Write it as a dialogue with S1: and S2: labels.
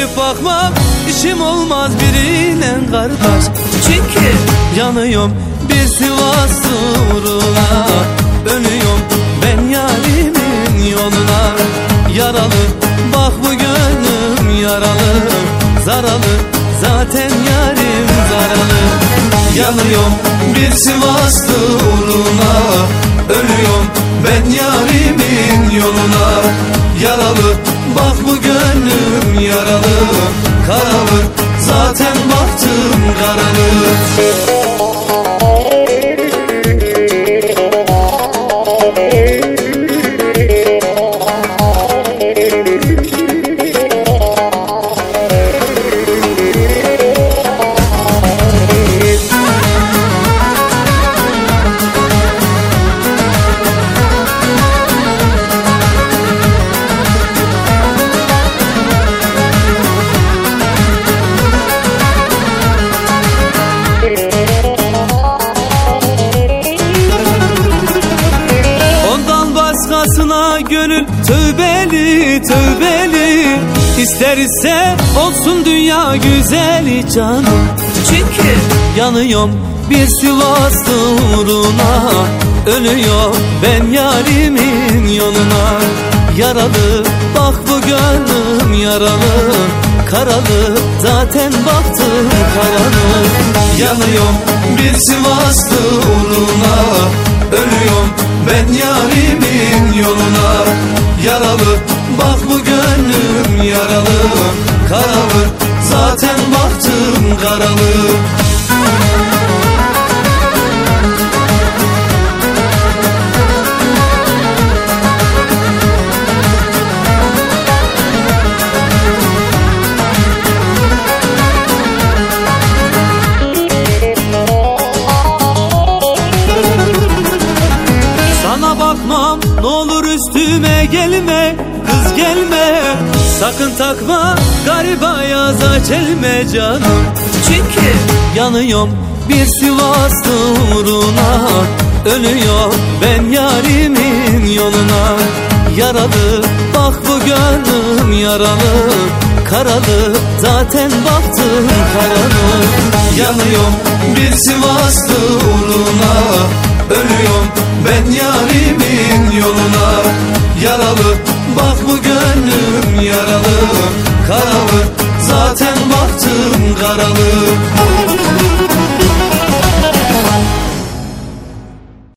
S1: Dönüp bakmam işim olmaz birine kardeş.
S2: Çünkü
S1: Yanıyorum bir Sivas uğruna. Ölüyorum ben yarimin yoluna. Yaralı bak bu gönlüm yaralı. Zaralı zaten yarim zaralı. Yanıyorum bir Sivas uğruna. Ölüyorum ben yarimin yoluna. Yaralı bak bu gönlüm yaralı Karalı zaten baktım karalı başkasına gönül tövbeli tövbeli. İsterse olsun dünya güzeli canım.
S2: Çünkü
S1: Yanıyorum bir Sivas uğruna. Ölüyor ben yarimin yoluna. Yaralı bak bu gönlüm yaralı. Karalı zaten baktım karalı Yanıyorum bir Sivas gönlüm yaralı Karalı zaten baktım karalı. Sana bakmam ne olur üstüme gelme Gelme. Sakın takma gariba yaza çelme canım.
S2: Çünkü
S1: Yanıyorum bir Sivas uğruna. Ölüyor ben yarimin yoluna. Yaralı bak bu gönlüm yaralı. Karalı zaten baktım karalı. Yanıyorum bir Sivas uğruna. Ölüyorum ben yarimin yoluna baktım karalı